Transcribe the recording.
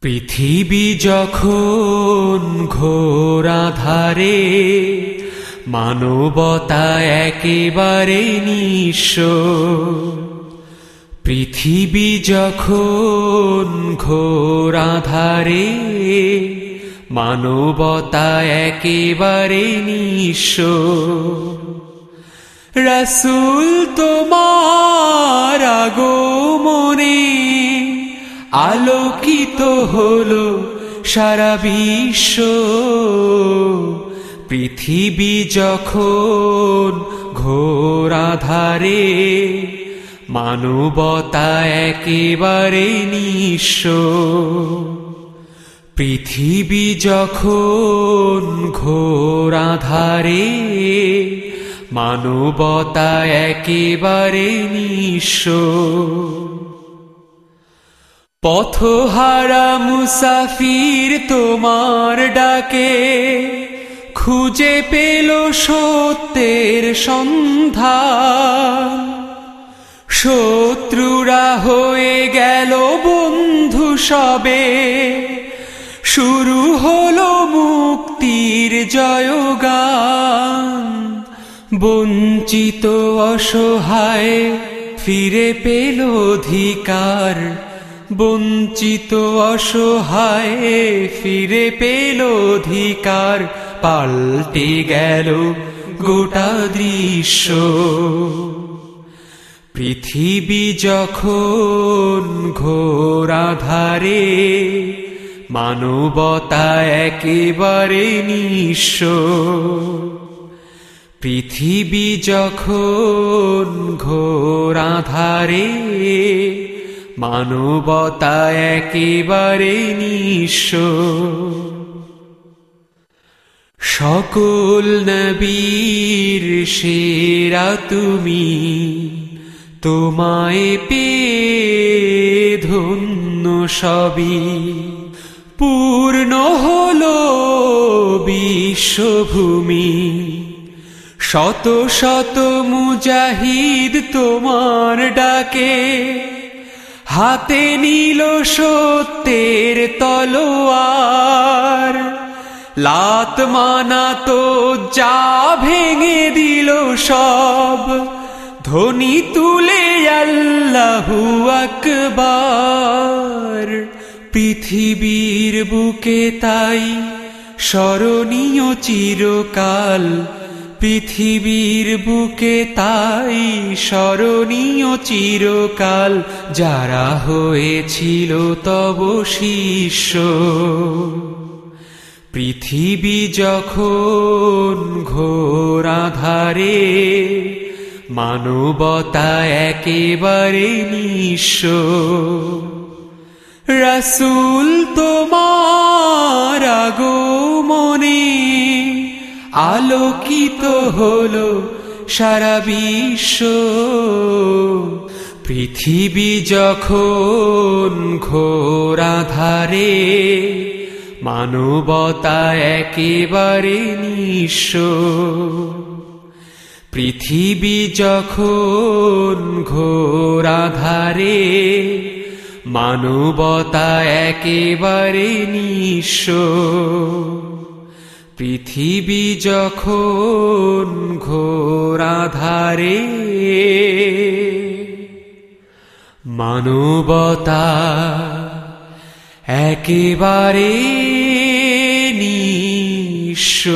পৃথিবী যখন ঘোর আধারে, মানবতা একেবারে নিঃস্ব। পৃথিবী যখন ঘোর আধারে, মানবতা একেবারে নিঃস্ব। রসুল তোমার আগমনে আলোকিত হলো সারা বিশ্ব। পৃথিবী যখন ঘোর আধারে, মানবতা একেবারে নিঃস্ব। পৃথিবী যখন ঘোর আধারে, মানবতা একেবারে নিঃস্ব। পথহারা মুসাফির তোমার ডাকে, খুঁজে পেল সত্যের সন্ধান। শত্রুরা হয়ে গেল বন্ধু সবে, শুরু হলো মুক্তির জয়গান। বঞ্চিত অসহায় ফিরে পেল অধিকার বঞ্চিত অসহায় ফিরে পেল অধিকার, পাল্টে গেল গোটা দৃশ্য। পৃথিবী যখন ঘোর আধারে, মানবতা একেবারে নিঃস্ব। পৃথিবী যখন ঘোর আধারে মানবতা একেবারে নিঃস্ব। সকল নবীর সেরা তুমি, তোমায় পে ধন্য সবই। পূর্ণ হল বিশ্বভূমি, শত শত মুজাহিদ তোমার ডাকে। হাতে নিল সত্যের তলোয়ার। লাত মানা তো যা ভেঙে দিল সব। ধ্বনি তুলে আল্লাহু আকবার। পৃথিবীর বুকে তাই স্মরণীয় চিরকাল পৃথিবীর বুকে তাই স্মরণীয় চিরকাল, যারা হয়েছিল তব শিষ্য। পৃথিবী যখন ঘোর আধারে, মানবতা একেবারে নিঃস্ব। রসুল তোমার আলোকিত হলো সারা বিশ্ব। পৃথিবী যখন ঘোর আধারে, মানবতা একেবারে নিঃস্ব। পৃথিবী যখন ঘোর আধারে, মানবতা একেবারে নিঃস্ব। পৃথিবী যখন ঘোরাধারে মানবতা একেবারে নিঃস্ব।